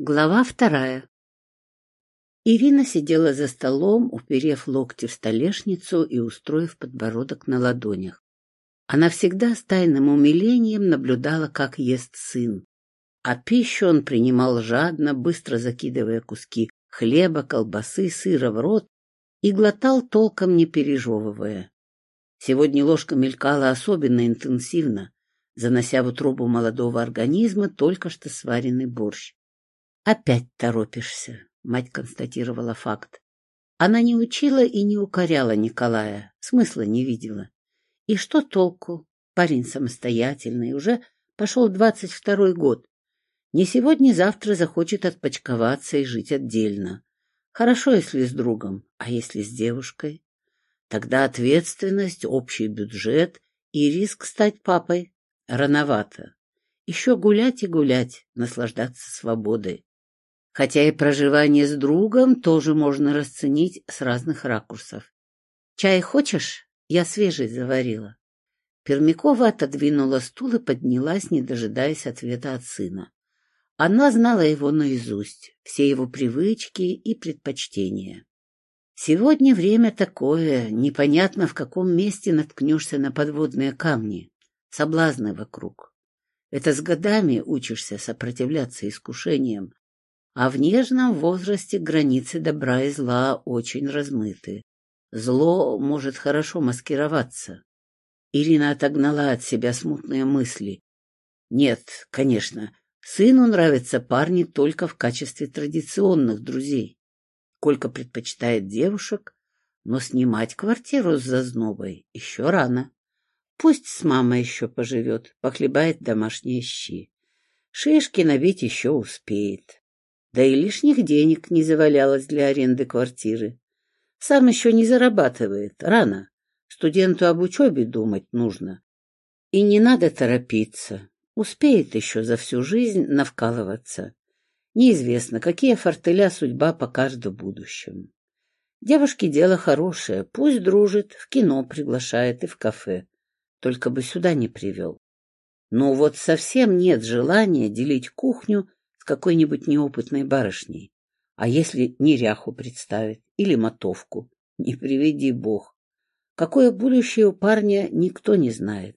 Глава вторая Ирина сидела за столом, уперев локти в столешницу и устроив подбородок на ладонях. Она всегда с тайным умилением наблюдала, как ест сын. А пищу он принимал жадно, быстро закидывая куски хлеба, колбасы, сыра в рот и глотал толком не пережевывая. Сегодня ложка мелькала особенно интенсивно, занося в утробу молодого организма только что сваренный борщ. «Опять торопишься», — мать констатировала факт. Она не учила и не укоряла Николая, смысла не видела. И что толку? Парень самостоятельный, уже пошел двадцать второй год. Не сегодня-завтра захочет отпочковаться и жить отдельно. Хорошо, если с другом, а если с девушкой? Тогда ответственность, общий бюджет и риск стать папой рановато. Еще гулять и гулять, наслаждаться свободой хотя и проживание с другом тоже можно расценить с разных ракурсов. «Чай хочешь? Я свежий заварила». Пермякова отодвинула стул и поднялась, не дожидаясь ответа от сына. Она знала его наизусть, все его привычки и предпочтения. Сегодня время такое, непонятно, в каком месте наткнешься на подводные камни, соблазны вокруг. Это с годами учишься сопротивляться искушениям, а в нежном возрасте границы добра и зла очень размыты. Зло может хорошо маскироваться. Ирина отогнала от себя смутные мысли. Нет, конечно, сыну нравятся парни только в качестве традиционных друзей. Колька предпочитает девушек, но снимать квартиру с зазнобой еще рано. Пусть с мамой еще поживет, похлебает домашние щи. Шишки набить еще успеет. Да и лишних денег не завалялось для аренды квартиры. Сам еще не зарабатывает, рано. Студенту об учебе думать нужно. И не надо торопиться. Успеет еще за всю жизнь навкалываться. Неизвестно, какие фортеля судьба покажет в будущем. Девушке дело хорошее, пусть дружит, в кино приглашает и в кафе. Только бы сюда не привел. Но вот совсем нет желания делить кухню какой-нибудь неопытной барышней. А если неряху представить или мотовку? Не приведи бог. Какое будущее у парня, никто не знает.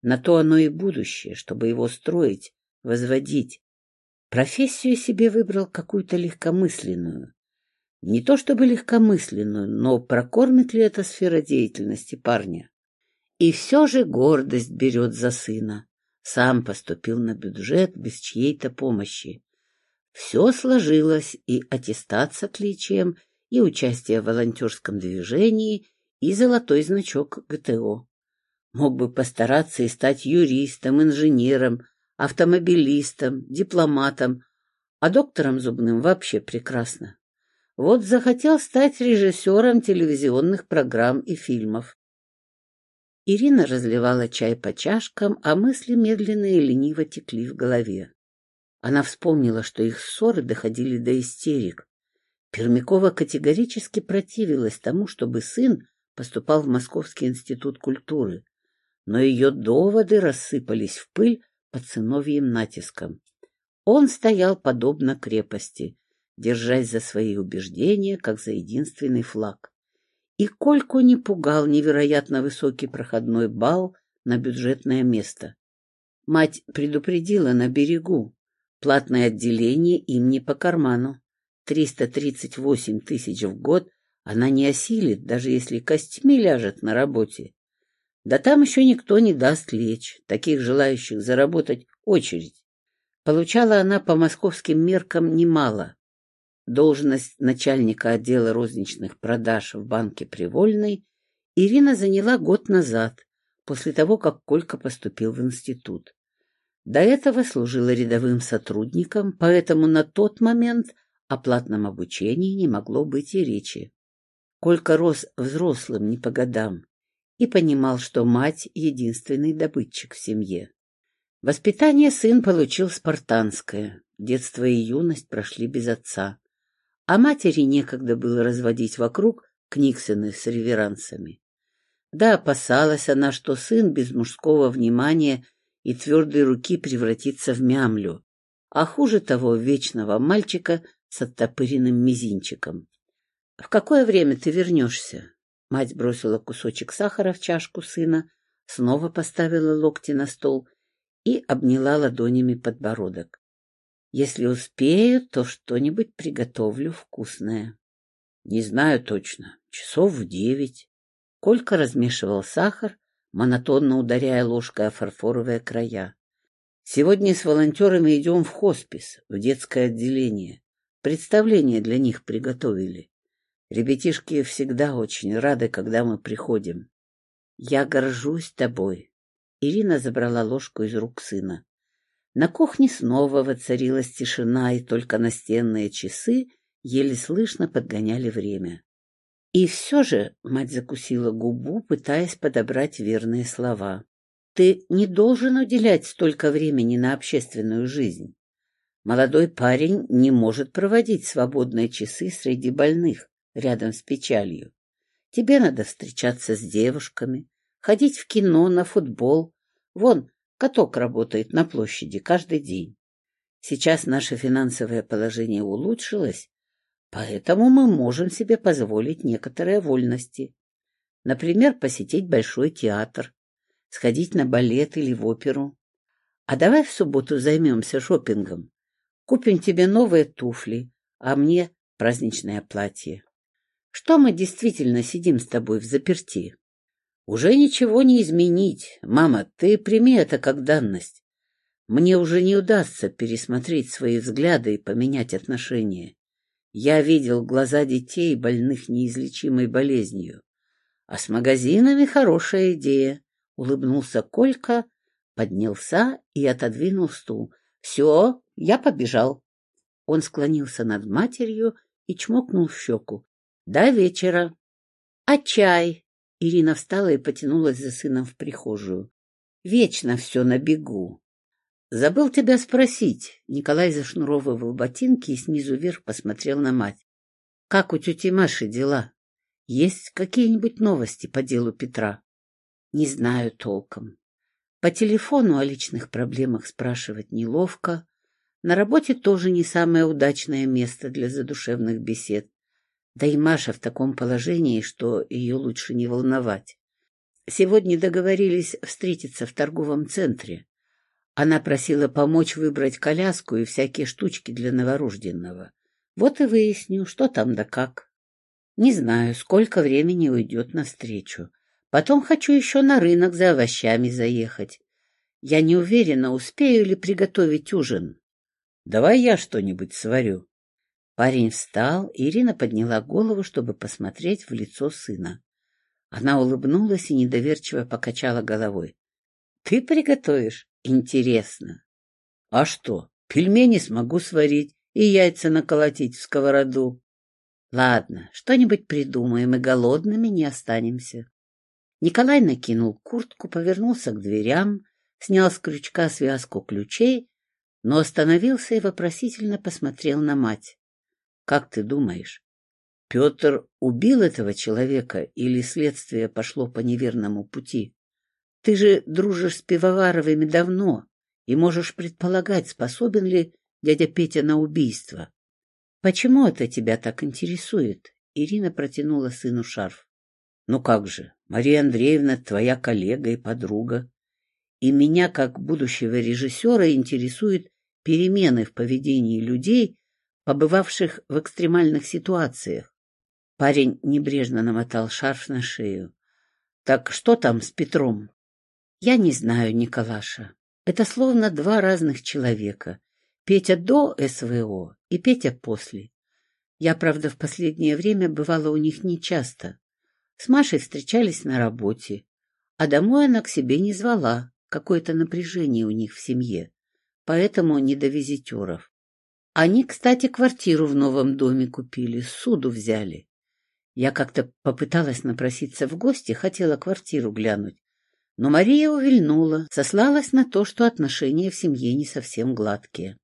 На то оно и будущее, чтобы его строить, возводить. Профессию себе выбрал какую-то легкомысленную. Не то чтобы легкомысленную, но прокормит ли эта сфера деятельности парня? И все же гордость берет за сына. Сам поступил на бюджет без чьей-то помощи. Все сложилось, и аттестат с отличием, и участие в волонтерском движении, и золотой значок ГТО. Мог бы постараться и стать юристом, инженером, автомобилистом, дипломатом, а доктором зубным вообще прекрасно. Вот захотел стать режиссером телевизионных программ и фильмов. Ирина разливала чай по чашкам, а мысли медленно и лениво текли в голове. Она вспомнила, что их ссоры доходили до истерик. Пермякова категорически противилась тому, чтобы сын поступал в Московский институт культуры, но ее доводы рассыпались в пыль под сыновьим натиском. Он стоял подобно крепости, держась за свои убеждения, как за единственный флаг. И Кольку не пугал невероятно высокий проходной бал на бюджетное место. Мать предупредила на берегу, Платное отделение им не по карману. 338 тысяч в год она не осилит, даже если костями ляжет на работе. Да там еще никто не даст лечь, таких желающих заработать очередь. Получала она по московским меркам немало. Должность начальника отдела розничных продаж в банке Привольной Ирина заняла год назад, после того, как Колька поступил в институт. До этого служила рядовым сотрудником, поэтому на тот момент о платном обучении не могло быть и речи. Колька рос взрослым не по годам и понимал, что мать — единственный добытчик в семье. Воспитание сын получил спартанское, детство и юность прошли без отца, а матери некогда было разводить вокруг книгсены с реверансами. Да, опасалась она, что сын без мужского внимания — и твердой руки превратиться в мямлю. а хуже того вечного мальчика с оттопыренным мизинчиком. — В какое время ты вернешься? Мать бросила кусочек сахара в чашку сына, снова поставила локти на стол и обняла ладонями подбородок. — Если успею, то что-нибудь приготовлю вкусное. — Не знаю точно. Часов в девять. Колька размешивал сахар, монотонно ударяя ложкой о фарфоровые края. Сегодня с волонтерами идем в хоспис, в детское отделение. Представление для них приготовили. Ребятишки всегда очень рады, когда мы приходим. Я горжусь тобой. Ирина забрала ложку из рук сына. На кухне снова воцарилась тишина, и только настенные часы еле слышно подгоняли время. И все же мать закусила губу, пытаясь подобрать верные слова. Ты не должен уделять столько времени на общественную жизнь. Молодой парень не может проводить свободные часы среди больных, рядом с печалью. Тебе надо встречаться с девушками, ходить в кино, на футбол. Вон, каток работает на площади каждый день. Сейчас наше финансовое положение улучшилось, поэтому мы можем себе позволить некоторые вольности. Например, посетить большой театр, сходить на балет или в оперу. А давай в субботу займемся шопингом. Купим тебе новые туфли, а мне праздничное платье. Что мы действительно сидим с тобой в заперти? Уже ничего не изменить. Мама, ты прими это как данность. Мне уже не удастся пересмотреть свои взгляды и поменять отношения. Я видел глаза детей, больных неизлечимой болезнью. А с магазинами хорошая идея. Улыбнулся Колька, поднялся и отодвинул стул. — Все, я побежал. Он склонился над матерью и чмокнул в щеку. — До вечера. — А чай? Ирина встала и потянулась за сыном в прихожую. — Вечно все на бегу. — Забыл тебя спросить. Николай зашнуровывал ботинки и снизу вверх посмотрел на мать. — Как у тети Маши дела? Есть какие-нибудь новости по делу Петра? Не знаю толком. По телефону о личных проблемах спрашивать неловко. На работе тоже не самое удачное место для задушевных бесед. Да и Маша в таком положении, что ее лучше не волновать. Сегодня договорились встретиться в торговом центре. Она просила помочь выбрать коляску и всякие штучки для новорожденного. Вот и выясню, что там да как. Не знаю, сколько времени уйдет навстречу. Потом хочу еще на рынок за овощами заехать. Я не уверена, успею ли приготовить ужин. Давай я что-нибудь сварю. Парень встал, Ирина подняла голову, чтобы посмотреть в лицо сына. Она улыбнулась и недоверчиво покачала головой. — Ты приготовишь? Интересно. — А что, пельмени смогу сварить и яйца наколотить в сковороду. — Ладно, что-нибудь придумаем, и голодными не останемся. Николай накинул куртку, повернулся к дверям, снял с крючка связку ключей, но остановился и вопросительно посмотрел на мать. — Как ты думаешь, Петр убил этого человека или следствие пошло по неверному пути? Ты же дружишь с Пивоваровыми давно и можешь предполагать, способен ли дядя Петя на убийство. — Почему это тебя так интересует? Ирина протянула сыну шарф. Ну как же, Мария Андреевна твоя коллега и подруга. И меня, как будущего режиссера, интересуют перемены в поведении людей, побывавших в экстремальных ситуациях. Парень небрежно намотал шарф на шею. Так что там с Петром? Я не знаю, Николаша. Это словно два разных человека. Петя до СВО и Петя после. Я, правда, в последнее время бывала у них нечасто. С Машей встречались на работе, а домой она к себе не звала, какое-то напряжение у них в семье, поэтому не до визитеров. Они, кстати, квартиру в новом доме купили, суду взяли. Я как-то попыталась напроситься в гости, хотела квартиру глянуть, но Мария увильнула, сослалась на то, что отношения в семье не совсем гладкие.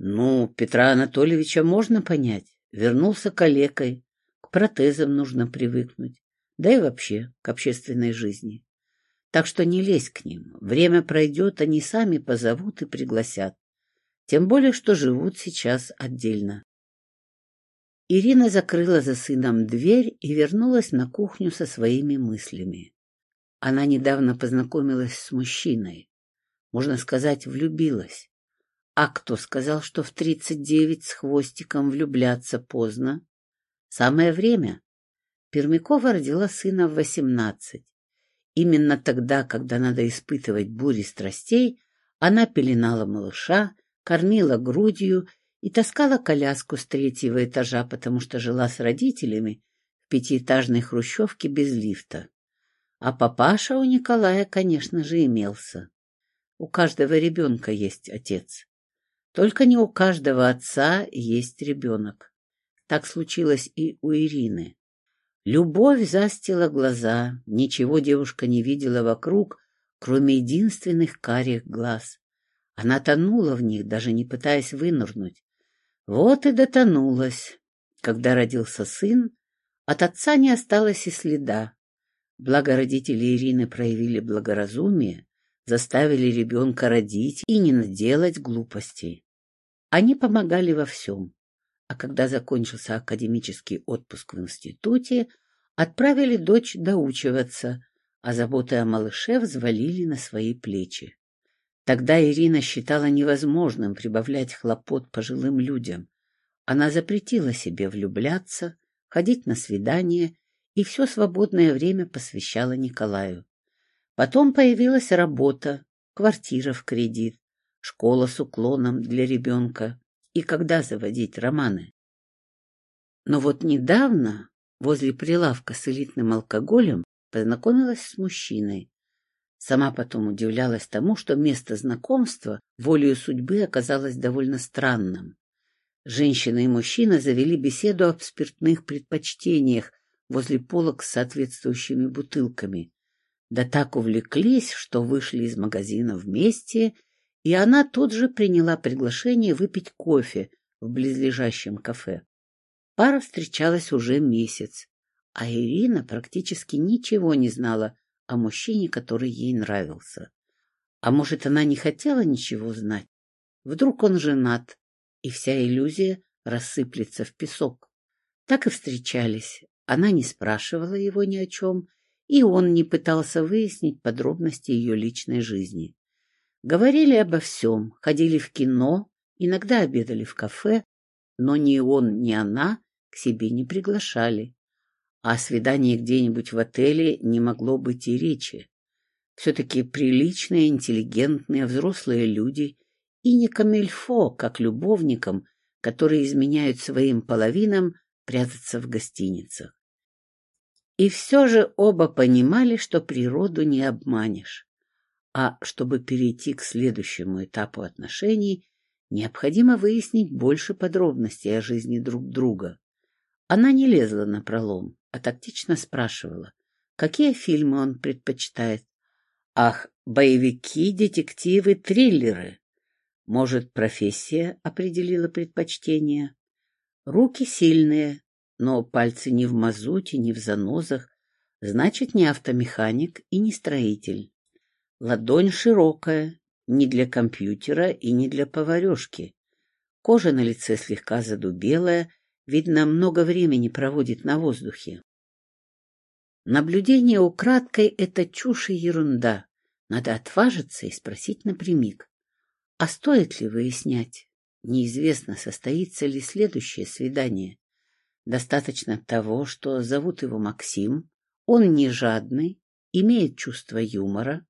Ну, Петра Анатольевича можно понять. Вернулся калекой, к протезам нужно привыкнуть да и вообще к общественной жизни. Так что не лезь к ним. Время пройдет, они сами позовут и пригласят. тем более, что живут сейчас отдельно. Ирина закрыла за сыном дверь и вернулась на кухню со своими мыслями. Она недавно познакомилась с мужчиной. Можно сказать, влюбилась. А кто сказал, что в тридцать девять с хвостиком влюбляться поздно? Самое время. Пермякова родила сына в восемнадцать. Именно тогда, когда надо испытывать бури страстей, она пеленала малыша, кормила грудью и таскала коляску с третьего этажа, потому что жила с родителями в пятиэтажной хрущевке без лифта. А папаша у Николая, конечно же, имелся. У каждого ребенка есть отец. Только не у каждого отца есть ребенок. Так случилось и у Ирины. Любовь застила глаза, ничего девушка не видела вокруг, кроме единственных карих глаз. Она тонула в них, даже не пытаясь вынырнуть. Вот и дотонулась. Когда родился сын, от отца не осталось и следа. Благо родители Ирины проявили благоразумие, заставили ребенка родить и не наделать глупостей. Они помогали во всем. А когда закончился академический отпуск в институте, отправили дочь доучиваться, а заботы о малыше взвалили на свои плечи. Тогда Ирина считала невозможным прибавлять хлопот пожилым людям. Она запретила себе влюбляться, ходить на свидания и все свободное время посвящала Николаю. Потом появилась работа, квартира в кредит, школа с уклоном для ребенка. И когда заводить романы? Но вот недавно возле прилавка с элитным алкоголем познакомилась с мужчиной, Сама потом удивлялась тому, что место знакомства волею судьбы оказалось довольно странным. Женщина и мужчина завели беседу об спиртных предпочтениях возле полок с соответствующими бутылками. Да так увлеклись, что вышли из магазина вместе, и она тут же приняла приглашение выпить кофе в близлежащем кафе. Пара встречалась уже месяц, а Ирина практически ничего не знала о мужчине, который ей нравился. А может, она не хотела ничего знать? Вдруг он женат, и вся иллюзия рассыплется в песок. Так и встречались. Она не спрашивала его ни о чем, и он не пытался выяснить подробности ее личной жизни. Говорили обо всем, ходили в кино, иногда обедали в кафе, но ни он, ни она к себе не приглашали. О свидании где-нибудь в отеле не могло быть и речи. Все-таки приличные, интеллигентные, взрослые люди и не камельфо, как любовникам, которые изменяют своим половинам прятаться в гостиницах. И все же оба понимали, что природу не обманешь. А чтобы перейти к следующему этапу отношений, необходимо выяснить больше подробностей о жизни друг друга. Она не лезла на пролом, а тактично спрашивала, какие фильмы он предпочитает. Ах, боевики, детективы, триллеры. Может, профессия определила предпочтение? Руки сильные, но пальцы не в мазуте, не в занозах, значит, не автомеханик и не строитель. Ладонь широкая, не для компьютера и не для поварешки. Кожа на лице слегка задубелая, Видно, много времени проводит на воздухе. Наблюдение украдкой — это чушь и ерунда. Надо отважиться и спросить напрямик. А стоит ли выяснять? Неизвестно, состоится ли следующее свидание. Достаточно того, что зовут его Максим, он не жадный, имеет чувство юмора,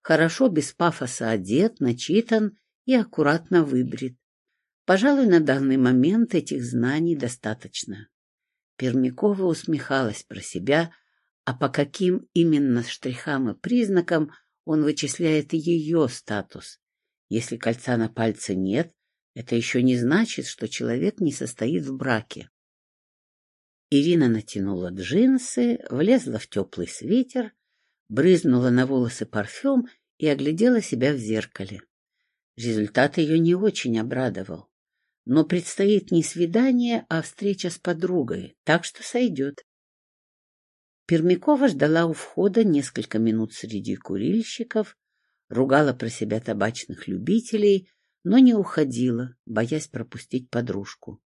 хорошо без пафоса одет, начитан и аккуратно выбрит. Пожалуй, на данный момент этих знаний достаточно. Пермякова усмехалась про себя, а по каким именно штрихам и признакам он вычисляет ее статус. Если кольца на пальце нет, это еще не значит, что человек не состоит в браке. Ирина натянула джинсы, влезла в теплый свитер, брызнула на волосы парфюм и оглядела себя в зеркале. Результат ее не очень обрадовал. Но предстоит не свидание, а встреча с подругой, так что сойдет. Пермякова ждала у входа несколько минут среди курильщиков, ругала про себя табачных любителей, но не уходила, боясь пропустить подружку.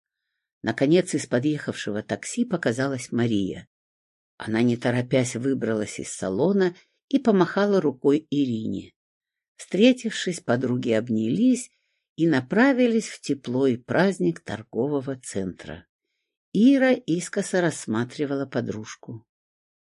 Наконец из подъехавшего такси показалась Мария. Она, не торопясь, выбралась из салона и помахала рукой Ирине. Встретившись, подруги обнялись и направились в тепло и праздник торгового центра. Ира искоса рассматривала подружку.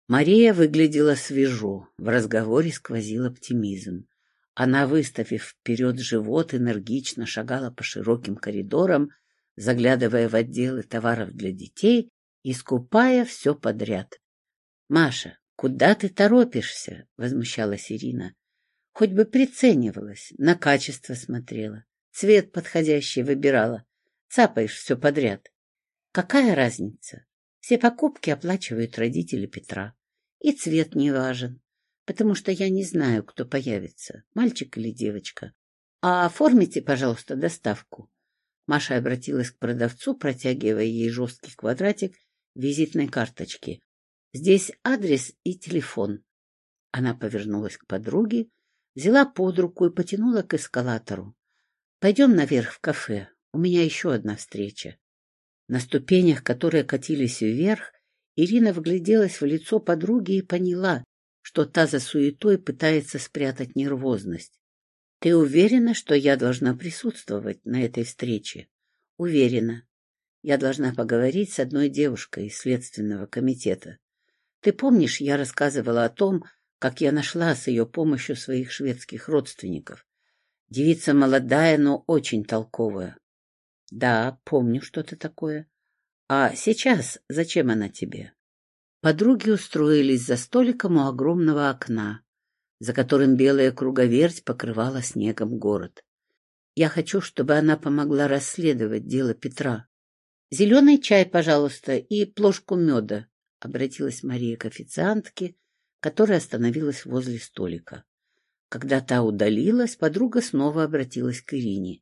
Мария выглядела свежо, в разговоре сквозил оптимизм. Она, выставив вперед живот, энергично шагала по широким коридорам, заглядывая в отделы товаров для детей и скупая все подряд. — Маша, куда ты торопишься? — возмущалась Ирина. — Хоть бы приценивалась, на качество смотрела, цвет подходящий выбирала. Цапаешь все подряд. Какая разница? Все покупки оплачивают родители Петра. И цвет не важен потому что я не знаю, кто появится, мальчик или девочка. А оформите, пожалуйста, доставку. Маша обратилась к продавцу, протягивая ей жесткий квадратик визитной карточки. Здесь адрес и телефон. Она повернулась к подруге, взяла под руку и потянула к эскалатору. Пойдем наверх в кафе, у меня еще одна встреча. На ступенях, которые катились вверх, Ирина вгляделась в лицо подруги и поняла, что та за суетой пытается спрятать нервозность. Ты уверена, что я должна присутствовать на этой встрече? Уверена. Я должна поговорить с одной девушкой из Следственного комитета. Ты помнишь, я рассказывала о том, как я нашла с ее помощью своих шведских родственников. Девица молодая, но очень толковая. Да, помню что-то такое. А сейчас зачем она тебе? Подруги устроились за столиком у огромного окна, за которым белая круговерть покрывала снегом город. Я хочу, чтобы она помогла расследовать дело Петра. «Зеленый чай, пожалуйста, и плошку меда», — обратилась Мария к официантке, которая остановилась возле столика. Когда та удалилась, подруга снова обратилась к Ирине.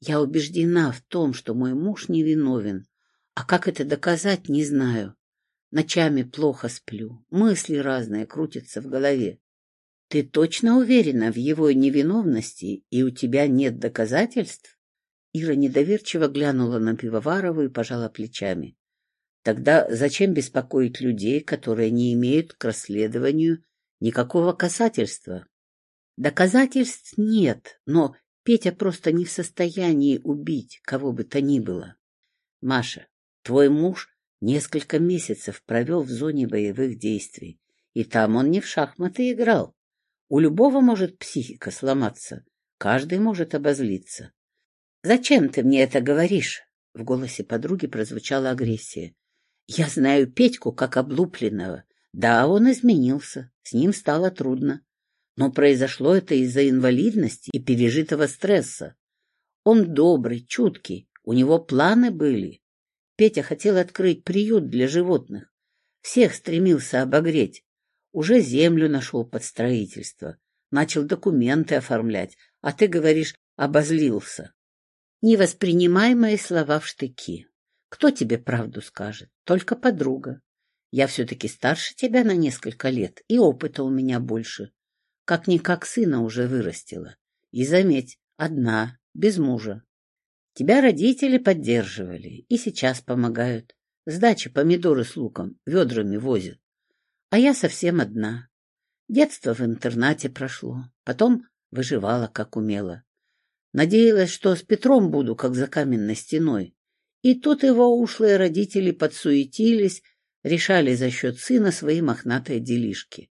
«Я убеждена в том, что мой муж невиновен, а как это доказать, не знаю. Ночами плохо сплю, мысли разные крутятся в голове. Ты точно уверена в его невиновности, и у тебя нет доказательств? Ира недоверчиво глянула на Пивоварову и пожала плечами. Тогда зачем беспокоить людей, которые не имеют к расследованию никакого касательства? Доказательств нет, но Петя просто не в состоянии убить кого бы то ни было. Маша, твой муж Несколько месяцев провел в зоне боевых действий, и там он не в шахматы играл. У любого может психика сломаться, каждый может обозлиться. — Зачем ты мне это говоришь? — в голосе подруги прозвучала агрессия. — Я знаю Петьку как облупленного. Да, он изменился, с ним стало трудно. Но произошло это из-за инвалидности и пережитого стресса. Он добрый, чуткий, у него планы были. Петя хотел открыть приют для животных. Всех стремился обогреть. Уже землю нашел под строительство. Начал документы оформлять. А ты говоришь, обозлился. Не воспринимай мои слова в штыки. Кто тебе правду скажет? Только подруга. Я все-таки старше тебя на несколько лет, и опыта у меня больше. Как-никак сына уже вырастила. И заметь, одна, без мужа. Тебя родители поддерживали и сейчас помогают. Сдачи помидоры с луком ведрами возят. А я совсем одна. Детство в интернате прошло, потом выживала, как умела. Надеялась, что с Петром буду, как за каменной стеной. И тут его ушлые родители подсуетились, решали за счет сына свои мохнатые делишки.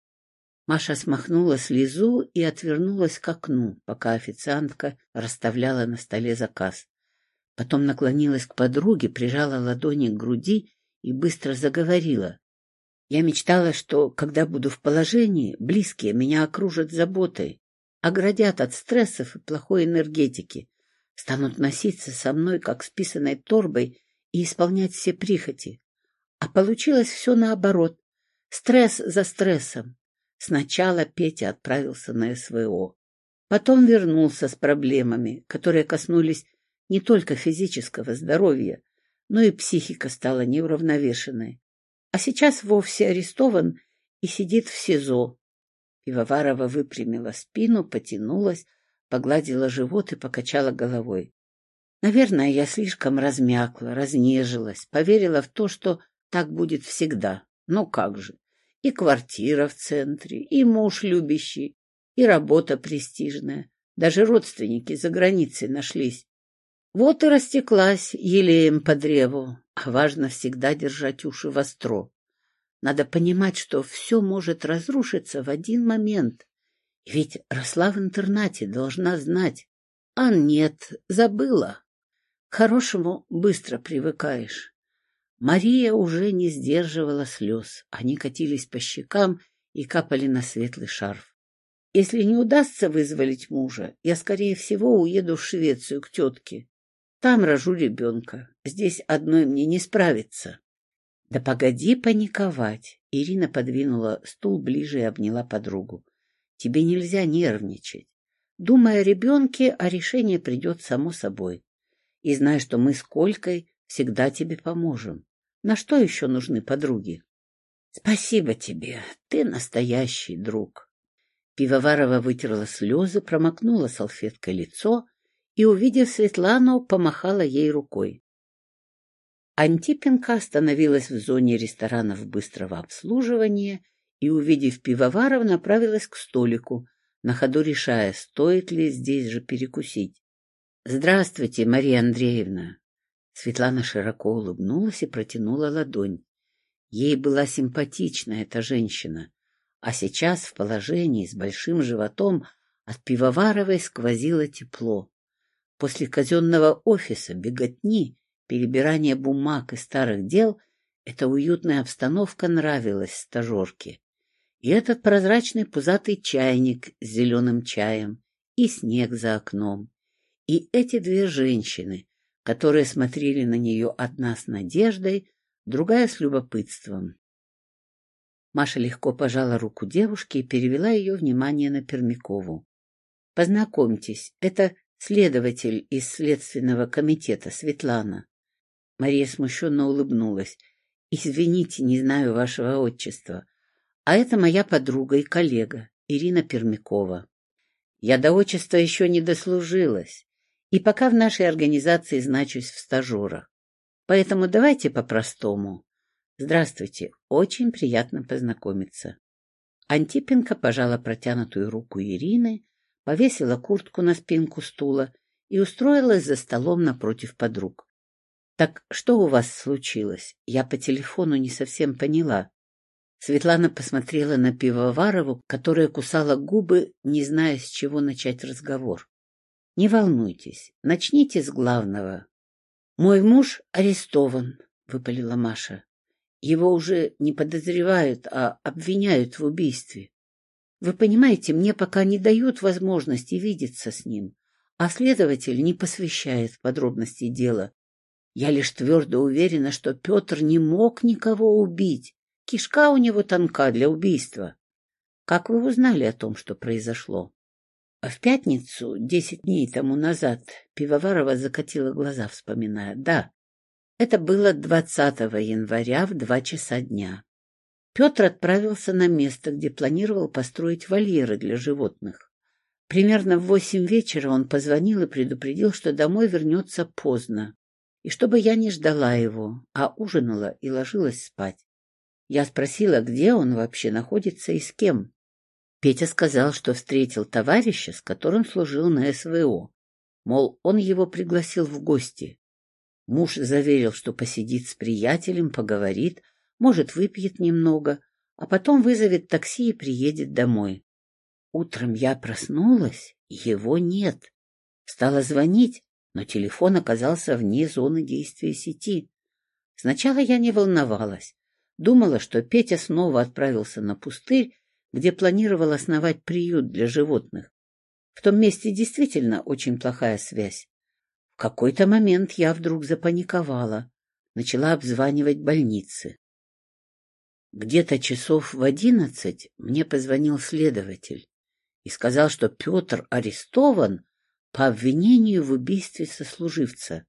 Маша смахнула слезу и отвернулась к окну, пока официантка расставляла на столе заказ. Потом наклонилась к подруге, прижала ладони к груди и быстро заговорила. Я мечтала, что, когда буду в положении, близкие меня окружат заботой, оградят от стрессов и плохой энергетики, станут носиться со мной, как с писаной торбой, и исполнять все прихоти. А получилось все наоборот. Стресс за стрессом. Сначала Петя отправился на СВО. Потом вернулся с проблемами, которые коснулись не только физического здоровья, но и психика стала неуравновешенной. А сейчас вовсе арестован и сидит в СИЗО. Пивоварова выпрямила спину, потянулась, погладила живот и покачала головой. Наверное, я слишком размякла, разнежилась, поверила в то, что так будет всегда. Ну как же. И квартира в центре, и муж любящий, и работа престижная. Даже родственники за границей нашлись. Вот и растеклась елеем по древу. А важно всегда держать уши востро. Надо понимать, что все может разрушиться в один момент. Ведь росла в интернате, должна знать. А нет, забыла. К хорошему быстро привыкаешь. Мария уже не сдерживала слез. Они катились по щекам и капали на светлый шарф. Если не удастся вызволить мужа, я, скорее всего, уеду в Швецию к тетке. Там рожу ребенка. Здесь одной мне не справиться. Да погоди паниковать. Ирина подвинула стул ближе и обняла подругу. Тебе нельзя нервничать. Думая о ребенке, а решение придет само собой. И знай, что мы с Колькой всегда тебе поможем. На что еще нужны подруги? Спасибо тебе, ты настоящий друг. Пивоварова вытерла слезы, промокнула салфеткой лицо и, увидев Светлану, помахала ей рукой. Антипенко остановилась в зоне ресторанов быстрого обслуживания и, увидев пивоваров, направилась к столику, на ходу решая, стоит ли здесь же перекусить. — Здравствуйте, Мария Андреевна! Светлана широко улыбнулась и протянула ладонь. Ей была симпатична эта женщина, а сейчас в положении с большим животом от пивоваровой сквозило тепло. После казенного офиса, беготни, перебирания бумаг и старых дел эта уютная обстановка нравилась стажерке. И этот прозрачный пузатый чайник с зеленым чаем, и снег за окном, и эти две женщины, которые смотрели на нее одна с надеждой, другая с любопытством. Маша легко пожала руку девушки и перевела ее внимание на Пермякову. — Познакомьтесь, это следователь из Следственного комитета Светлана. Мария смущенно улыбнулась. «Извините, не знаю вашего отчества. А это моя подруга и коллега, Ирина Пермякова. Я до отчества еще не дослужилась, и пока в нашей организации значусь в стажерах. Поэтому давайте по-простому. Здравствуйте, очень приятно познакомиться». Антипенко пожала протянутую руку Ирины, повесила куртку на спинку стула и устроилась за столом напротив подруг. — Так что у вас случилось? Я по телефону не совсем поняла. Светлана посмотрела на Пивоварову, которая кусала губы, не зная, с чего начать разговор. — Не волнуйтесь, начните с главного. — Мой муж арестован, — выпалила Маша. Его уже не подозревают, а обвиняют в убийстве. Вы понимаете, мне пока не дают возможности видеться с ним, а следователь не посвящает подробности дела. Я лишь твердо уверена, что Петр не мог никого убить. Кишка у него тонка для убийства. Как вы узнали о том, что произошло? В пятницу, десять дней тому назад, Пивоварова закатила глаза, вспоминая. Да, это было 20 января в два часа дня. Петр отправился на место, где планировал построить вольеры для животных. Примерно в восемь вечера он позвонил и предупредил, что домой вернется поздно, и чтобы я не ждала его, а ужинала и ложилась спать. Я спросила, где он вообще находится и с кем. Петя сказал, что встретил товарища, с которым служил на СВО. Мол, он его пригласил в гости. Муж заверил, что посидит с приятелем, поговорит, может, выпьет немного, а потом вызовет такси и приедет домой. Утром я проснулась, его нет. Стала звонить, но телефон оказался вне зоны действия сети. Сначала я не волновалась. Думала, что Петя снова отправился на пустырь, где планировал основать приют для животных. В том месте действительно очень плохая связь. В какой-то момент я вдруг запаниковала, начала обзванивать больницы. Где-то часов в одиннадцать мне позвонил следователь и сказал, что Петр арестован по обвинению в убийстве сослуживца.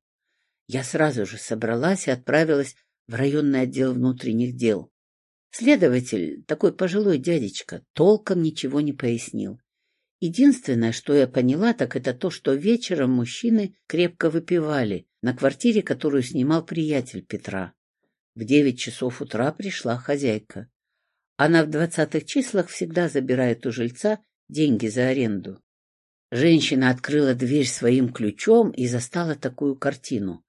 Я сразу же собралась и отправилась в районный отдел внутренних дел. Следователь, такой пожилой дядечка, толком ничего не пояснил. Единственное, что я поняла, так это то, что вечером мужчины крепко выпивали на квартире, которую снимал приятель Петра. В девять часов утра пришла хозяйка. Она в двадцатых числах всегда забирает у жильца деньги за аренду. Женщина открыла дверь своим ключом и застала такую картину.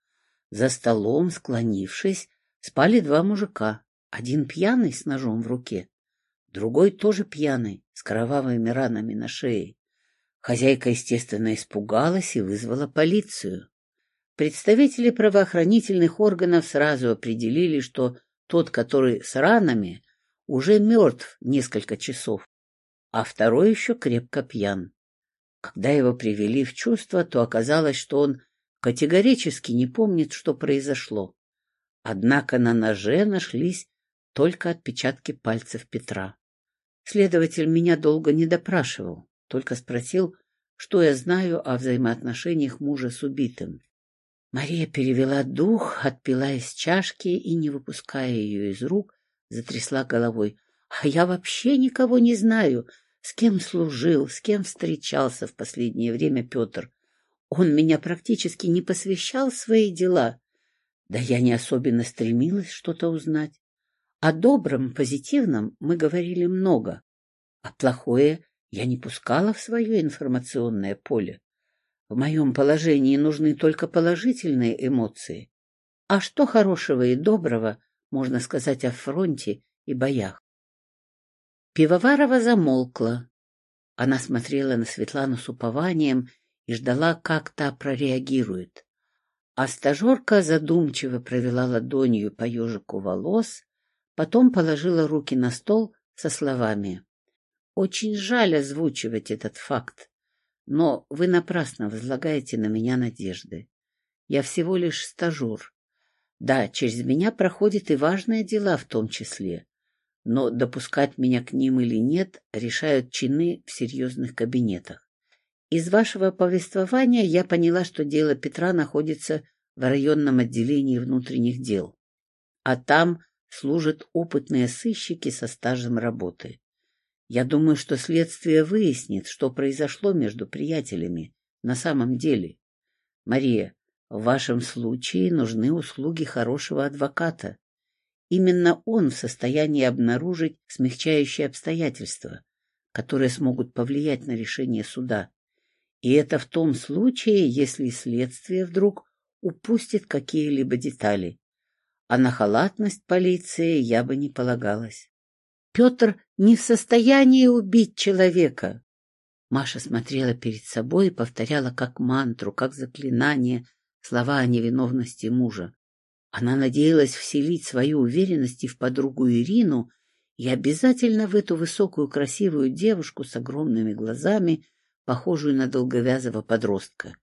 За столом, склонившись, спали два мужика. Один пьяный с ножом в руке, другой тоже пьяный, с кровавыми ранами на шее. Хозяйка, естественно, испугалась и вызвала полицию. Представители правоохранительных органов сразу определили, что тот, который с ранами, уже мертв несколько часов, а второй еще крепко пьян. Когда его привели в чувство, то оказалось, что он категорически не помнит, что произошло. Однако на ноже нашлись только отпечатки пальцев Петра. Следователь меня долго не допрашивал, только спросил, что я знаю о взаимоотношениях мужа с убитым. Мария перевела дух, отпила из чашки и, не выпуская ее из рук, затрясла головой. — А я вообще никого не знаю, с кем служил, с кем встречался в последнее время Петр. Он меня практически не посвящал свои дела. Да я не особенно стремилась что-то узнать. О добром, позитивном мы говорили много, а плохое я не пускала в свое информационное поле. В моем положении нужны только положительные эмоции. А что хорошего и доброго можно сказать о фронте и боях? Пивоварова замолкла. Она смотрела на Светлану с упованием и ждала, как та прореагирует. А стажерка задумчиво провела ладонью по ежику волос, Потом положила руки на стол со словами. «Очень жаль озвучивать этот факт, но вы напрасно возлагаете на меня надежды. Я всего лишь стажер. Да, через меня проходят и важные дела в том числе, но допускать меня к ним или нет решают чины в серьезных кабинетах. Из вашего повествования я поняла, что дело Петра находится в районном отделении внутренних дел, а там служат опытные сыщики со стажем работы. Я думаю, что следствие выяснит, что произошло между приятелями на самом деле. Мария, в вашем случае нужны услуги хорошего адвоката. Именно он в состоянии обнаружить смягчающие обстоятельства, которые смогут повлиять на решение суда. И это в том случае, если следствие вдруг упустит какие-либо детали а на халатность полиции я бы не полагалась. Петр не в состоянии убить человека. Маша смотрела перед собой и повторяла как мантру, как заклинание слова о невиновности мужа. Она надеялась вселить свою уверенность и в подругу Ирину и обязательно в эту высокую красивую девушку с огромными глазами, похожую на долговязого подростка.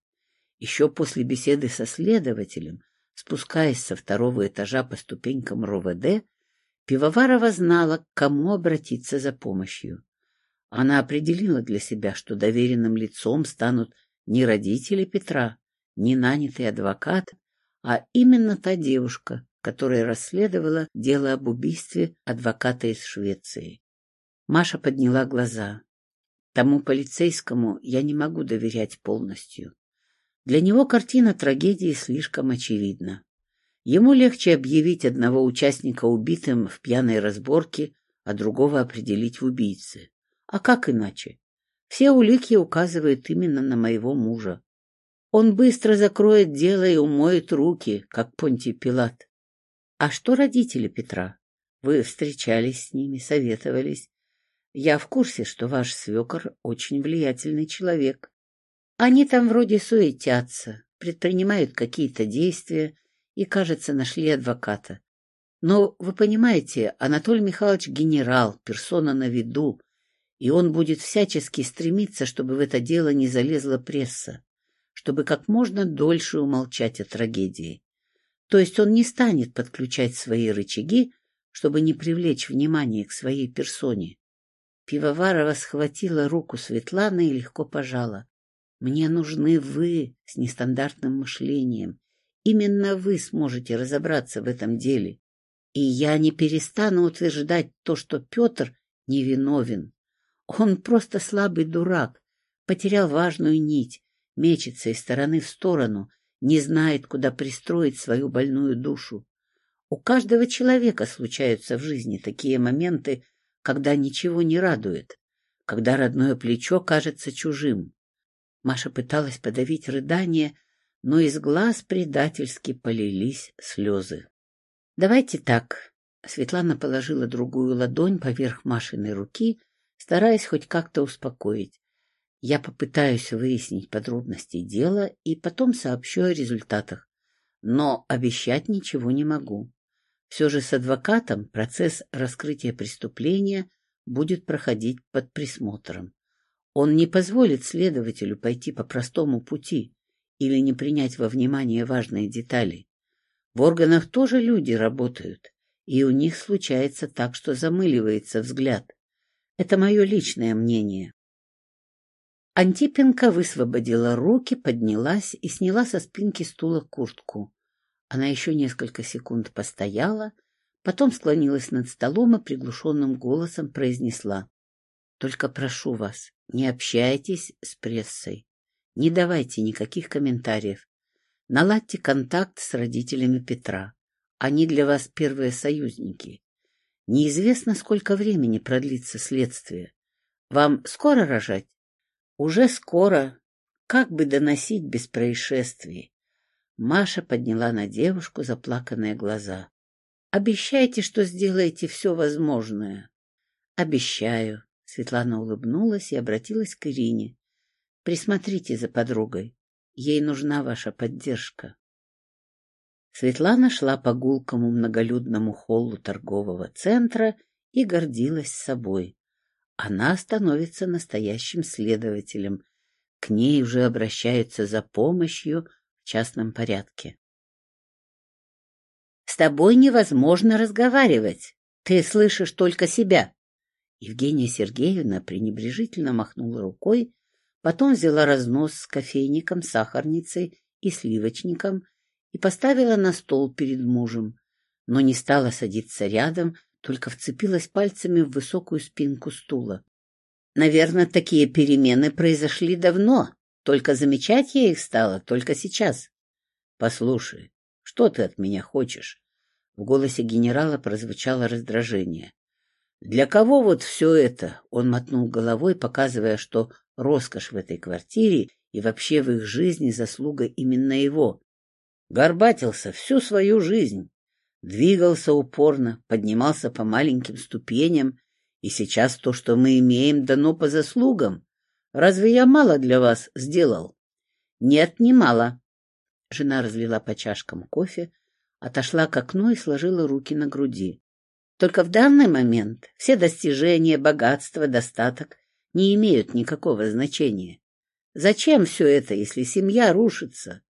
Еще после беседы со следователем Спускаясь со второго этажа по ступенькам РОВД, Пивоварова знала, к кому обратиться за помощью. Она определила для себя, что доверенным лицом станут не родители Петра, не нанятый адвокат, а именно та девушка, которая расследовала дело об убийстве адвоката из Швеции. Маша подняла глаза. Тому полицейскому я не могу доверять полностью. Для него картина трагедии слишком очевидна. Ему легче объявить одного участника убитым в пьяной разборке, а другого определить в убийце. А как иначе? Все улики указывают именно на моего мужа. Он быстро закроет дело и умоет руки, как Понтий Пилат. А что родители Петра? Вы встречались с ними, советовались. Я в курсе, что ваш свекор очень влиятельный человек. Они там вроде суетятся, предпринимают какие-то действия и, кажется, нашли адвоката. Но, вы понимаете, Анатолий Михайлович генерал, персона на виду, и он будет всячески стремиться, чтобы в это дело не залезла пресса, чтобы как можно дольше умолчать о трагедии. То есть он не станет подключать свои рычаги, чтобы не привлечь внимание к своей персоне. Пивоварова схватила руку Светланы и легко пожала. Мне нужны вы с нестандартным мышлением. Именно вы сможете разобраться в этом деле. И я не перестану утверждать то, что Петр невиновен. Он просто слабый дурак, Потерял важную нить, мечется из стороны в сторону, не знает, куда пристроить свою больную душу. У каждого человека случаются в жизни такие моменты, когда ничего не радует, когда родное плечо кажется чужим. Маша пыталась подавить рыдание, но из глаз предательски полились слезы. — Давайте так. Светлана положила другую ладонь поверх Машиной руки, стараясь хоть как-то успокоить. Я попытаюсь выяснить подробности дела и потом сообщу о результатах. Но обещать ничего не могу. Все же с адвокатом процесс раскрытия преступления будет проходить под присмотром. Он не позволит следователю пойти по простому пути или не принять во внимание важные детали. В органах тоже люди работают, и у них случается так, что замыливается взгляд. Это мое личное мнение. Антипенко высвободила руки, поднялась и сняла со спинки стула куртку. Она еще несколько секунд постояла, потом склонилась над столом и приглушенным голосом произнесла. — Только прошу вас, не общайтесь с прессой. Не давайте никаких комментариев. Наладьте контакт с родителями Петра. Они для вас первые союзники. Неизвестно, сколько времени продлится следствие. Вам скоро рожать? Уже скоро. Как бы доносить без происшествий? Маша подняла на девушку заплаканные глаза. Обещайте, что сделаете все возможное. Обещаю. Светлана улыбнулась и обратилась к Ирине. Присмотрите за подругой. Ей нужна ваша поддержка. Светлана шла по гулкому многолюдному холлу торгового центра и гордилась собой. Она становится настоящим следователем. К ней уже обращаются за помощью в частном порядке. — С тобой невозможно разговаривать. Ты слышишь только себя. Евгения Сергеевна пренебрежительно махнула рукой Потом взяла разнос с кофейником, сахарницей и сливочником и поставила на стол перед мужем, но не стала садиться рядом, только вцепилась пальцами в высокую спинку стула. Наверное, такие перемены произошли давно, только замечать я их стала только сейчас. Послушай, что ты от меня хочешь? В голосе генерала прозвучало раздражение. Для кого вот все это? Он мотнул головой, показывая, что роскошь в этой квартире и вообще в их жизни заслуга именно его. Горбатился всю свою жизнь, двигался упорно, поднимался по маленьким ступеням, и сейчас то, что мы имеем, дано по заслугам. Разве я мало для вас сделал? Нет, не мало. Жена разлила по чашкам кофе, отошла к окну и сложила руки на груди. Только в данный момент все достижения, богатство, достаток не имеют никакого значения. Зачем все это, если семья рушится?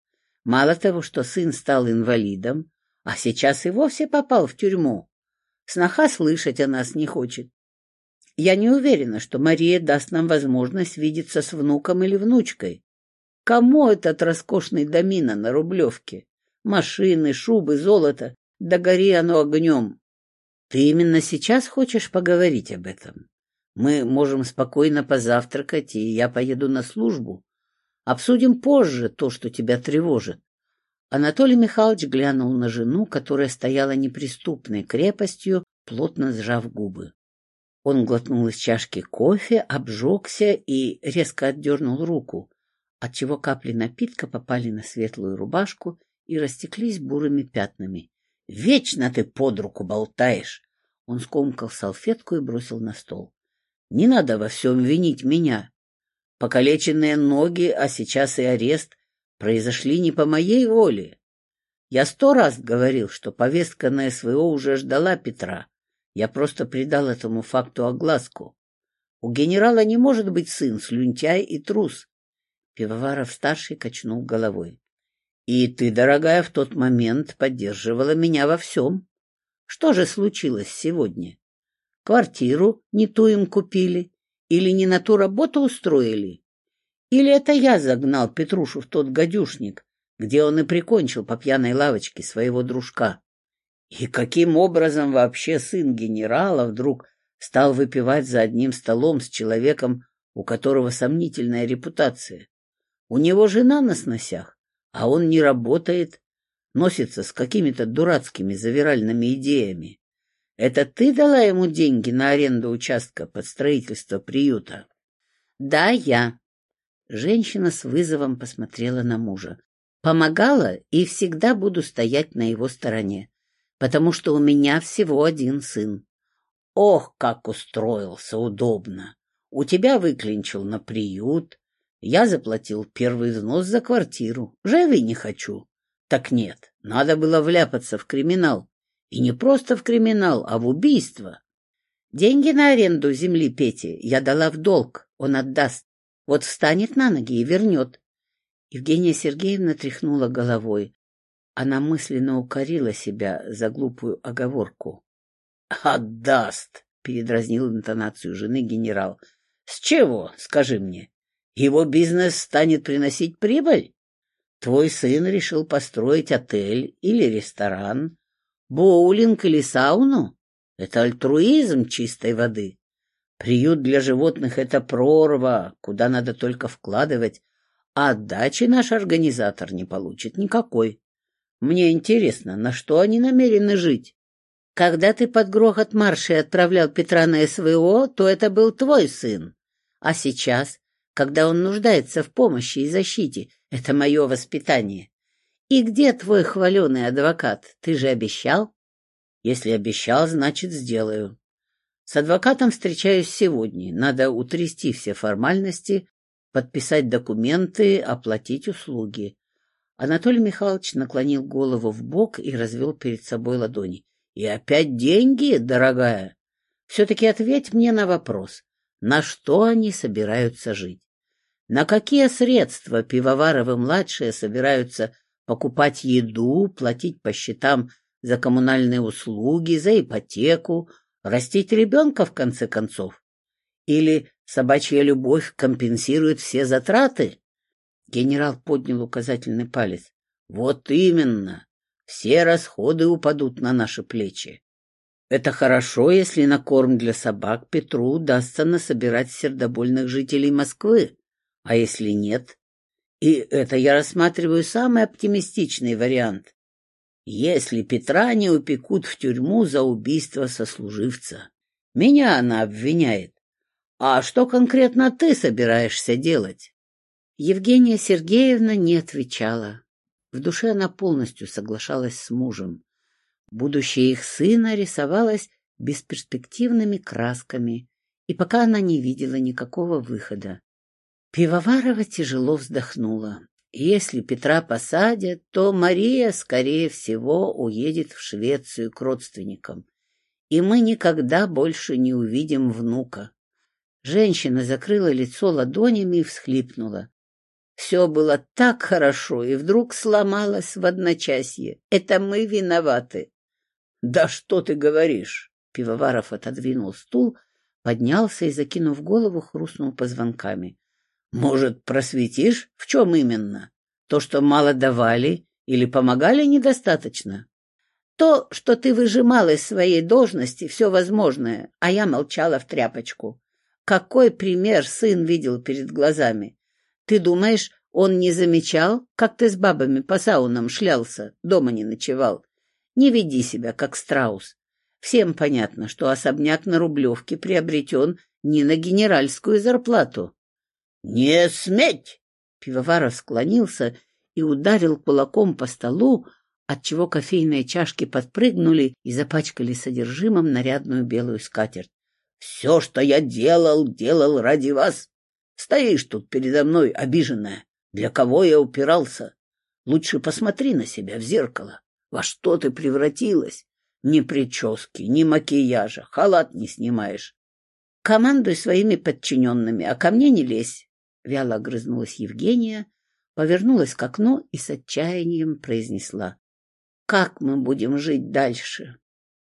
Мало того, что сын стал инвалидом, а сейчас и вовсе попал в тюрьму. Сноха слышать о нас не хочет. Я не уверена, что Мария даст нам возможность видеться с внуком или внучкой. Кому этот роскошный домина на Рублевке? Машины, шубы, золото, да гори оно огнем. Ты именно сейчас хочешь поговорить об этом? Мы можем спокойно позавтракать, и я поеду на службу. Обсудим позже то, что тебя тревожит. Анатолий Михайлович глянул на жену, которая стояла неприступной крепостью, плотно сжав губы. Он глотнул из чашки кофе, обжегся и резко отдернул руку, отчего капли напитка попали на светлую рубашку и растеклись бурыми пятнами. — Вечно ты под руку болтаешь! Он скомкал салфетку и бросил на стол. Не надо во всем винить меня. Покалеченные ноги, а сейчас и арест, произошли не по моей воле. Я сто раз говорил, что повестка на СВО уже ждала Петра. Я просто придал этому факту огласку. У генерала не может быть сын, слюнтяй и трус. Пивоваров-старший качнул головой. И ты, дорогая, в тот момент поддерживала меня во всем. Что же случилось сегодня? Квартиру не ту им купили? Или не на ту работу устроили? Или это я загнал Петрушу в тот гадюшник, где он и прикончил по пьяной лавочке своего дружка? И каким образом вообще сын генерала вдруг стал выпивать за одним столом с человеком у которого сомнительная репутация. У него жена на сносях, а он не работает, носится с какими-то дурацкими завиральными идеями. Это ты дала ему деньги на аренду участка под строительство приюта? Да, я. Женщина с вызовом посмотрела на мужа. Помогала и всегда буду стоять на его стороне, потому что у меня всего один сын. Ох, как устроился удобно! У тебя выклинчил на приют, я заплатил первый взнос за квартиру. Живи не хочу. Так нет, надо было вляпаться в криминал. И не просто в криминал, а в убийство. Деньги на аренду земли Пети я дала в долг, он отдаст. Вот встанет на ноги и вернет. Евгения Сергеевна тряхнула головой. Она мысленно укорила себя за глупую оговорку. «Отдаст!» — передразнил интонацию жены генерал. «С чего, скажи мне? Его бизнес станет приносить прибыль? Твой сын решил построить отель или ресторан, боулинг или сауну? Это альтруизм чистой воды. Приют для животных — это прорва, куда надо только вкладывать, а отдачи наш организатор не получит никакой. Мне интересно, на что они намерены жить? Когда ты под грохот марши отправлял Петра на СВО, то это был твой сын. А сейчас, когда он нуждается в помощи и защите, это мое воспитание. И где твой хваленый адвокат? Ты же обещал? Если обещал, значит, сделаю. С адвокатом встречаюсь сегодня. Надо утрясти все формальности, подписать документы, оплатить услуги. Анатолий Михайлович наклонил голову в бок и развел перед собой ладони. — И опять деньги, дорогая? Все-таки ответь мне на вопрос, на что они собираются жить? На какие средства Пивоваровы-младшие собираются покупать еду, платить по счетам за коммунальные услуги, за ипотеку, растить ребенка, в конце концов? Или собачья любовь компенсирует все затраты? Генерал поднял указательный палец. Вот именно. Все расходы упадут на наши плечи. Это хорошо, если на корм для собак Петру удастся насобирать сердобольных жителей Москвы. А если нет? И это я рассматриваю самый оптимистичный вариант. Если Петра не упекут в тюрьму за убийство сослуживца. Меня она обвиняет. А что конкретно ты собираешься делать? Евгения Сергеевна не отвечала. В душе она полностью соглашалась с мужем. Будущее их сына рисовалось бесперспективными красками, и пока она не видела никакого выхода. Пивоварова тяжело вздохнула. Если Петра посадят, то Мария, скорее всего, уедет в Швецию к родственникам, и мы никогда больше не увидим внука. Женщина закрыла лицо ладонями и всхлипнула. Все было так хорошо, и вдруг сломалось в одночасье. Это мы виноваты. — Да что ты говоришь? Пивоваров отодвинул стул, поднялся и, закинув голову, хрустнул позвонками. Может, просветишь, в чем именно? То, что мало давали или помогали недостаточно? То, что ты выжимал из своей должности все возможное, а я молчала в тряпочку. Какой пример сын видел перед глазами? Ты думаешь, он не замечал, как ты с бабами по саунам шлялся, дома не ночевал? Не веди себя, как страус. Всем понятно, что особняк на Рублевке приобретен не на генеральскую зарплату. «Не сметь!» Пивоваров склонился и ударил кулаком по столу, отчего кофейные чашки подпрыгнули и запачкали содержимым нарядную белую скатерть. «Все, что я делал, делал ради вас. Стоишь тут передо мной, обиженная. Для кого я упирался? Лучше посмотри на себя в зеркало. Во что ты превратилась? Ни прически, ни макияжа, халат не снимаешь. Командуй своими подчиненными, а ко мне не лезь. Вяло огрызнулась Евгения, повернулась к окну и с отчаянием произнесла. «Как мы будем жить дальше?»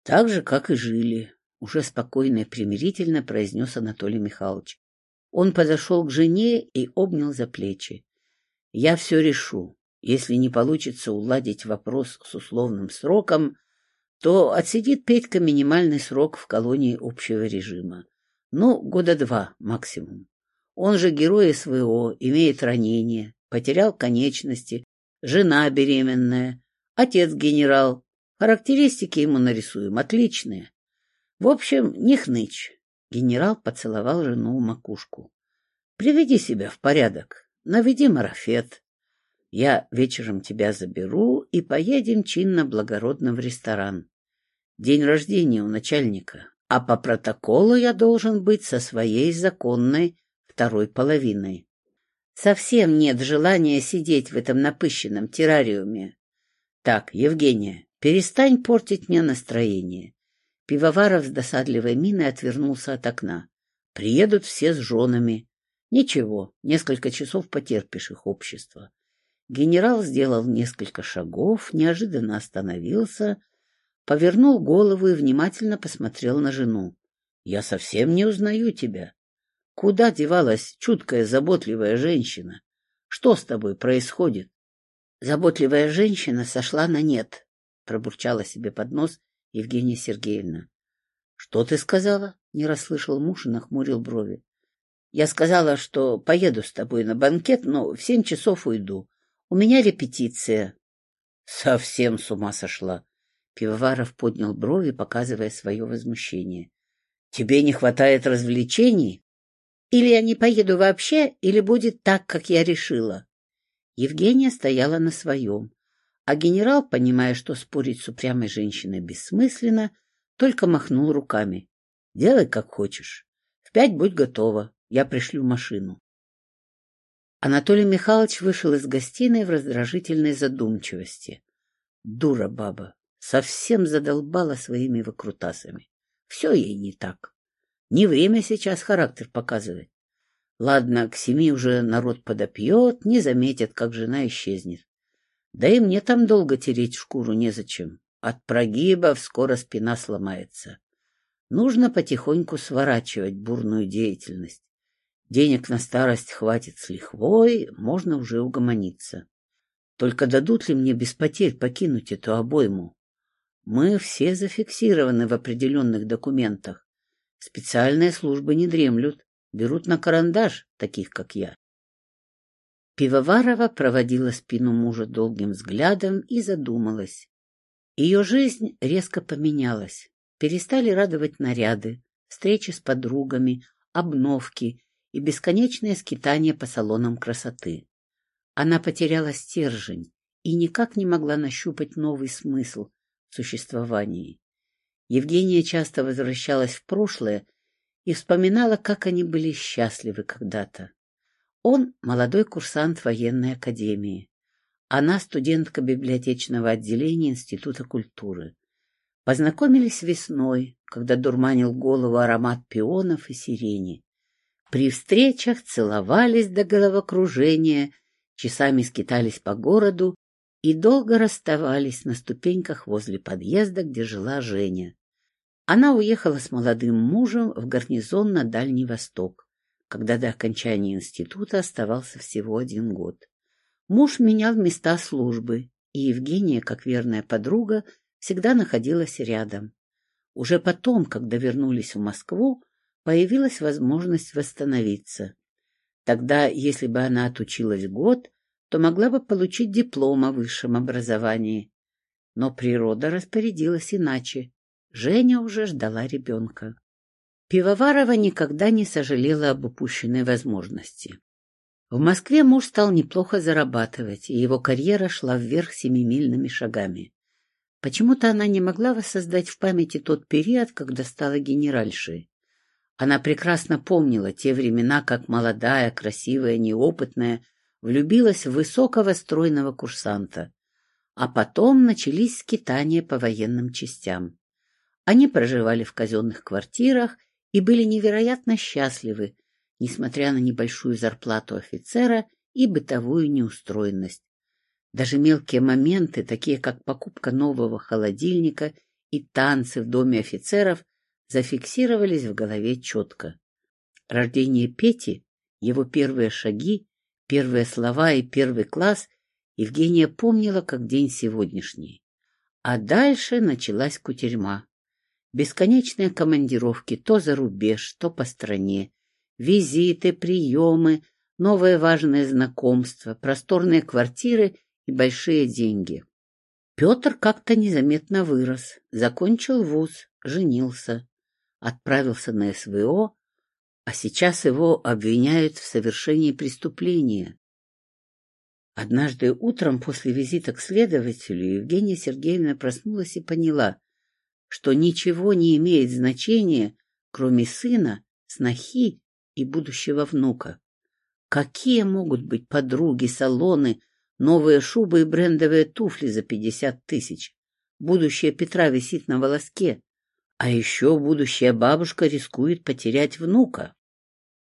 «Так же, как и жили», — уже спокойно и примирительно произнес Анатолий Михайлович. Он подошел к жене и обнял за плечи. «Я все решу. Если не получится уладить вопрос с условным сроком, то отсидит Петька минимальный срок в колонии общего режима. Ну, года два максимум. Он же герой СВО, имеет ранение, потерял конечности, жена беременная, отец генерал. Характеристики ему нарисуем, отличные. В общем, не хнычь. Генерал поцеловал жену в макушку. Приведи себя в порядок, наведи марафет. Я вечером тебя заберу и поедем чинно-благородно в ресторан. День рождения у начальника, а по протоколу я должен быть со своей законной второй половиной. Совсем нет желания сидеть в этом напыщенном террариуме. Так, Евгения, перестань портить мне настроение. Пивоваров с досадливой миной отвернулся от окна. Приедут все с женами. Ничего, несколько часов потерпишь их общество. Генерал сделал несколько шагов, неожиданно остановился, повернул голову и внимательно посмотрел на жену. — Я совсем не узнаю тебя. Куда девалась чуткая, заботливая женщина? Что с тобой происходит? Заботливая женщина сошла на нет, пробурчала себе под нос Евгения Сергеевна. — Что ты сказала? — не расслышал муж и нахмурил брови. — Я сказала, что поеду с тобой на банкет, но в семь часов уйду. У меня репетиция. — Совсем с ума сошла. Пивоваров поднял брови, показывая свое возмущение. — Тебе не хватает развлечений? Или я не поеду вообще, или будет так, как я решила. Евгения стояла на своем, а генерал, понимая, что спорить с упрямой женщиной бессмысленно, только махнул руками. — Делай, как хочешь. В пять будь готова, я пришлю машину. Анатолий Михайлович вышел из гостиной в раздражительной задумчивости. Дура баба, совсем задолбала своими выкрутасами. Все ей не так. Не время сейчас характер показывать. Ладно, к семи уже народ подопьет, не заметят, как жена исчезнет. Да и мне там долго тереть шкуру незачем. От прогибов скоро спина сломается. Нужно потихоньку сворачивать бурную деятельность. Денег на старость хватит с лихвой, можно уже угомониться. Только дадут ли мне без потерь покинуть эту обойму? Мы все зафиксированы в определенных документах. Специальные службы не дремлют, берут на карандаш таких, как я. Пивоварова проводила спину мужа долгим взглядом и задумалась. Ее жизнь резко поменялась. Перестали радовать наряды, встречи с подругами, обновки и бесконечное скитание по салонам красоты. Она потеряла стержень и никак не могла нащупать новый смысл в существовании. Евгения часто возвращалась в прошлое и вспоминала, как они были счастливы когда-то. Он — молодой курсант военной академии. Она — студентка библиотечного отделения Института культуры. Познакомились весной, когда дурманил голову аромат пионов и сирени. При встречах целовались до головокружения, часами скитались по городу и долго расставались на ступеньках возле подъезда, где жила Женя. Она уехала с молодым мужем в гарнизон на Дальний Восток, когда до окончания института оставался всего один год. Муж менял места службы, и Евгения, как верная подруга, всегда находилась рядом. Уже потом, когда вернулись в Москву, появилась возможность восстановиться. Тогда, если бы она отучилась год, то могла бы получить диплом о высшем образовании. Но природа распорядилась иначе. Женя уже ждала ребенка. Пивоварова никогда не сожалела об упущенной возможности. В Москве муж стал неплохо зарабатывать, и его карьера шла вверх семимильными шагами. Почему-то она не могла воссоздать в памяти тот период, когда стала генеральшей. Она прекрасно помнила те времена, как молодая, красивая, неопытная влюбилась в высокого стройного курсанта. А потом начались скитания по военным частям. Они проживали в казенных квартирах и были невероятно счастливы, несмотря на небольшую зарплату офицера и бытовую неустроенность. Даже мелкие моменты, такие как покупка нового холодильника и танцы в доме офицеров, зафиксировались в голове четко. Рождение Пети, его первые шаги, первые слова и первый класс Евгения помнила как день сегодняшний. А дальше началась кутерьма. Бесконечные командировки то за рубеж, то по стране, Визиты, приемы, новые важные знакомства, просторные квартиры и большие деньги. Петр как-то незаметно вырос, закончил вуз, женился, отправился на СВО, а сейчас его обвиняют в совершении преступления. Однажды утром после визита к следователю Евгения Сергеевна проснулась и поняла, что ничего не имеет значения, кроме сына, снохи и будущего внука. Какие могут быть подруги, салоны, новые шубы и брендовые туфли за пятьдесят тысяч? Будущее Петра висит на волоске, а еще будущая бабушка рискует потерять внука.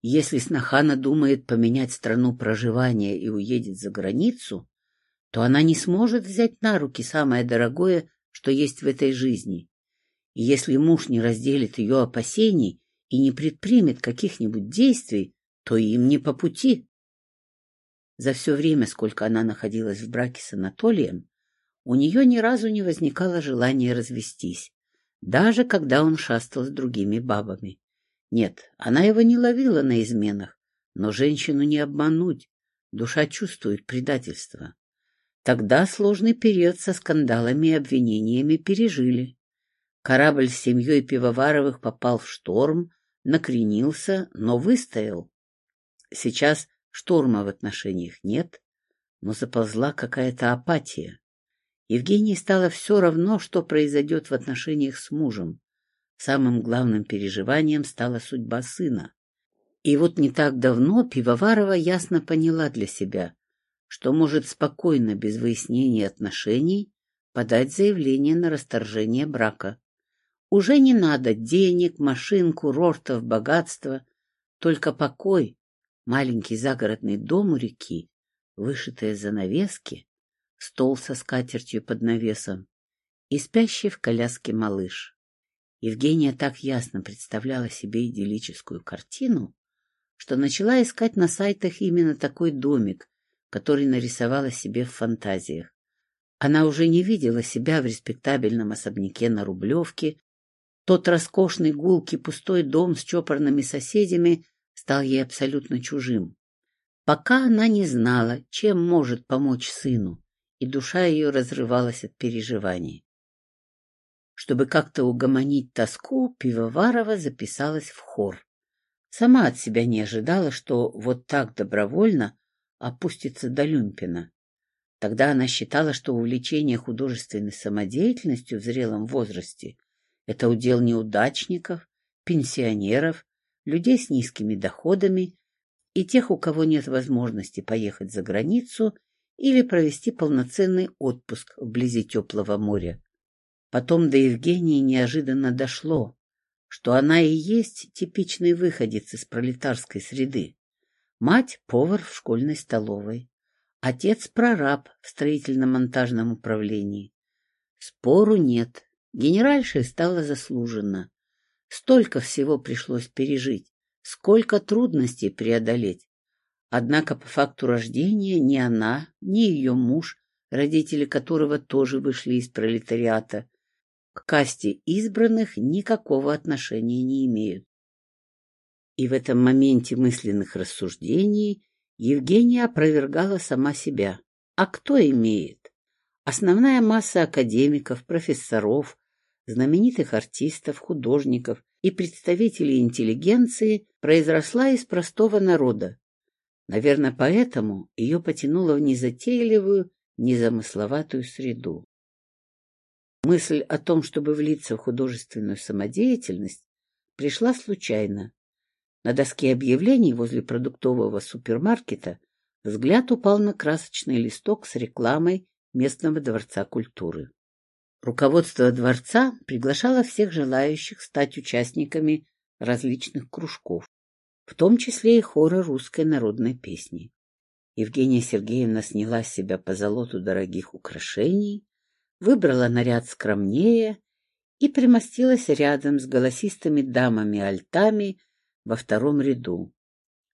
Если сноха надумает поменять страну проживания и уедет за границу, то она не сможет взять на руки самое дорогое, что есть в этой жизни. И если муж не разделит ее опасений и не предпримет каких-нибудь действий, то им не по пути. За все время, сколько она находилась в браке с Анатолием, у нее ни разу не возникало желания развестись, даже когда он шастал с другими бабами. Нет, она его не ловила на изменах, но женщину не обмануть, душа чувствует предательство. Тогда сложный период со скандалами и обвинениями пережили. Корабль с семьей Пивоваровых попал в шторм, накренился, но выстоял. Сейчас шторма в отношениях нет, но заползла какая-то апатия. Евгении стало все равно, что произойдет в отношениях с мужем. Самым главным переживанием стала судьба сына. И вот не так давно Пивоварова ясно поняла для себя, что может спокойно, без выяснения отношений, подать заявление на расторжение брака. Уже не надо денег, машин, курортов, богатства, только покой, маленький загородный дом у реки, вышитые занавески, стол со скатертью под навесом и спящий в коляске малыш. Евгения так ясно представляла себе идиллическую картину, что начала искать на сайтах именно такой домик, который нарисовала себе в фантазиях. Она уже не видела себя в респектабельном особняке на Рублевке. Тот роскошный гулкий пустой дом с чопорными соседями стал ей абсолютно чужим. Пока она не знала, чем может помочь сыну, и душа ее разрывалась от переживаний. Чтобы как-то угомонить тоску, Пивоварова записалась в хор. Сама от себя не ожидала, что вот так добровольно опустится до Люмпина. Тогда она считала, что увлечение художественной самодеятельностью в зрелом возрасте — это удел неудачников, пенсионеров, людей с низкими доходами и тех, у кого нет возможности поехать за границу или провести полноценный отпуск вблизи теплого моря. Потом до Евгении неожиданно дошло, что она и есть типичный выходец из пролетарской среды. Мать — повар в школьной столовой, отец — прораб в строительно-монтажном управлении. Спору нет, генеральшей стала заслуженно. Столько всего пришлось пережить, сколько трудностей преодолеть. Однако по факту рождения ни она, ни ее муж, родители которого тоже вышли из пролетариата, к касте избранных никакого отношения не имеют. И в этом моменте мысленных рассуждений Евгения опровергала сама себя. А кто имеет? Основная масса академиков, профессоров, знаменитых артистов, художников и представителей интеллигенции произросла из простого народа. Наверное, поэтому ее потянуло в незатейливую, незамысловатую среду. Мысль о том, чтобы влиться в художественную самодеятельность, пришла случайно. На доске объявлений возле продуктового супермаркета взгляд упал на красочный листок с рекламой местного дворца культуры. Руководство дворца приглашало всех желающих стать участниками различных кружков, в том числе и хора русской народной песни. Евгения Сергеевна сняла с себя по золоту дорогих украшений, выбрала наряд скромнее и примостилась рядом с голосистыми дамами-альтами во втором ряду.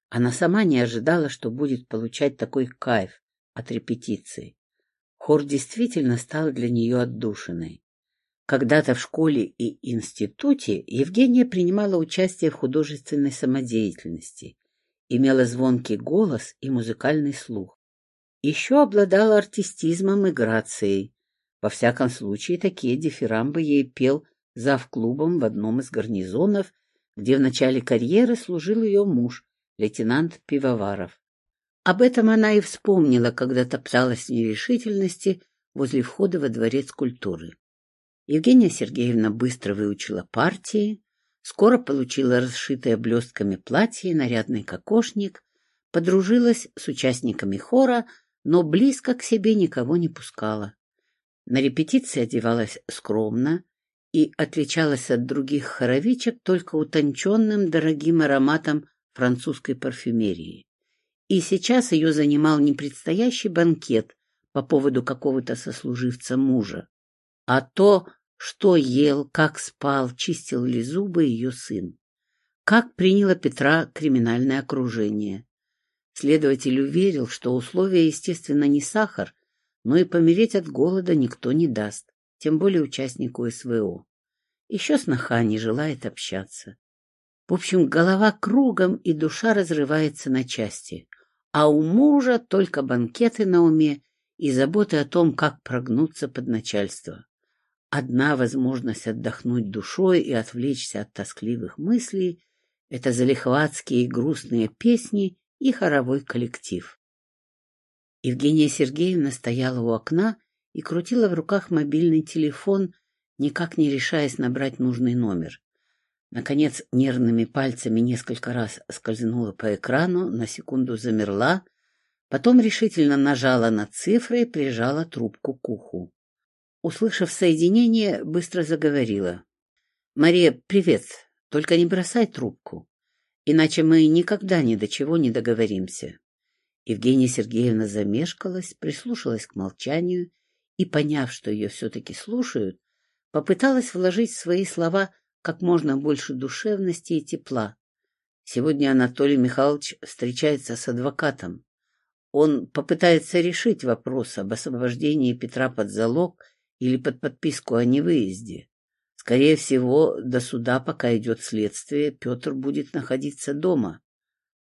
Она сама не ожидала, что будет получать такой кайф от репетиции. Хор действительно стал для нее отдушиной. Когда-то в школе и институте Евгения принимала участие в художественной самодеятельности, имела звонкий голос и музыкальный слух. Еще обладала артистизмом и грацией. Во всяком случае, такие дифирамбы ей пел зав-клубом в одном из гарнизонов, где в начале карьеры служил ее муж, лейтенант Пивоваров. Об этом она и вспомнила, когда топталась в нерешительности возле входа во дворец культуры. Евгения Сергеевна быстро выучила партии, скоро получила расшитое блестками платье нарядный кокошник, подружилась с участниками хора, но близко к себе никого не пускала. На репетиции одевалась скромно и отличалась от других хоровичек только утонченным дорогим ароматом французской парфюмерии. И сейчас ее занимал не предстоящий банкет по поводу какого-то сослуживца мужа, а то, что ел, как спал, чистил ли зубы ее сын. Как приняло Петра криминальное окружение. Следователь уверил, что условия, естественно, не сахар, но и помереть от голода никто не даст, тем более участнику СВО. Еще сноха не желает общаться. В общем, голова кругом и душа разрывается на части, а у мужа только банкеты на уме и заботы о том, как прогнуться под начальство. Одна возможность отдохнуть душой и отвлечься от тоскливых мыслей — это залихватские и грустные песни и хоровой коллектив. Евгения Сергеевна стояла у окна и крутила в руках мобильный телефон, никак не решаясь набрать нужный номер. Наконец, нервными пальцами несколько раз скользнула по экрану, на секунду замерла, потом решительно нажала на цифры и прижала трубку к уху. Услышав соединение, быстро заговорила. — Мария, привет. Только не бросай трубку, иначе мы никогда ни до чего не договоримся. Евгения Сергеевна замешкалась, прислушалась к молчанию и, поняв, что ее все-таки слушают, попыталась вложить в свои слова как можно больше душевности и тепла. Сегодня Анатолий Михайлович встречается с адвокатом. Он попытается решить вопрос об освобождении Петра под залог или под подписку о невыезде. Скорее всего, до суда, пока идет следствие, Петр будет находиться дома.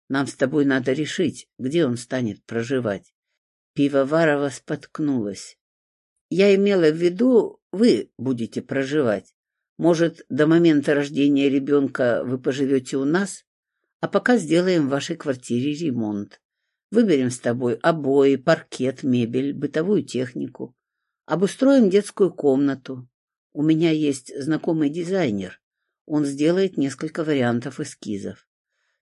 Нам с тобой надо решить, где он станет проживать. Пивоварова споткнулась. Я имела в виду, вы будете проживать. Может, до момента рождения ребенка вы поживете у нас, а пока сделаем в вашей квартире ремонт. Выберем с тобой обои, паркет, мебель, бытовую технику. Обустроим детскую комнату. У меня есть знакомый дизайнер. Он сделает несколько вариантов эскизов.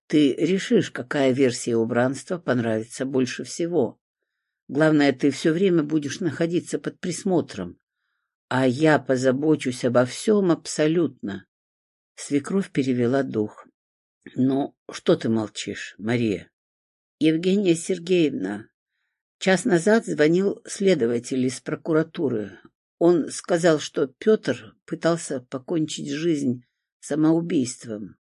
Ты решишь, какая версия убранства понравится больше всего. Главное, ты все время будешь находиться под присмотром. А я позабочусь обо всем абсолютно. Свекровь перевела дух. — Ну, что ты молчишь, Мария? — Евгения Сергеевна, Час назад звонил следователь из прокуратуры. Он сказал, что Петр пытался покончить жизнь самоубийством.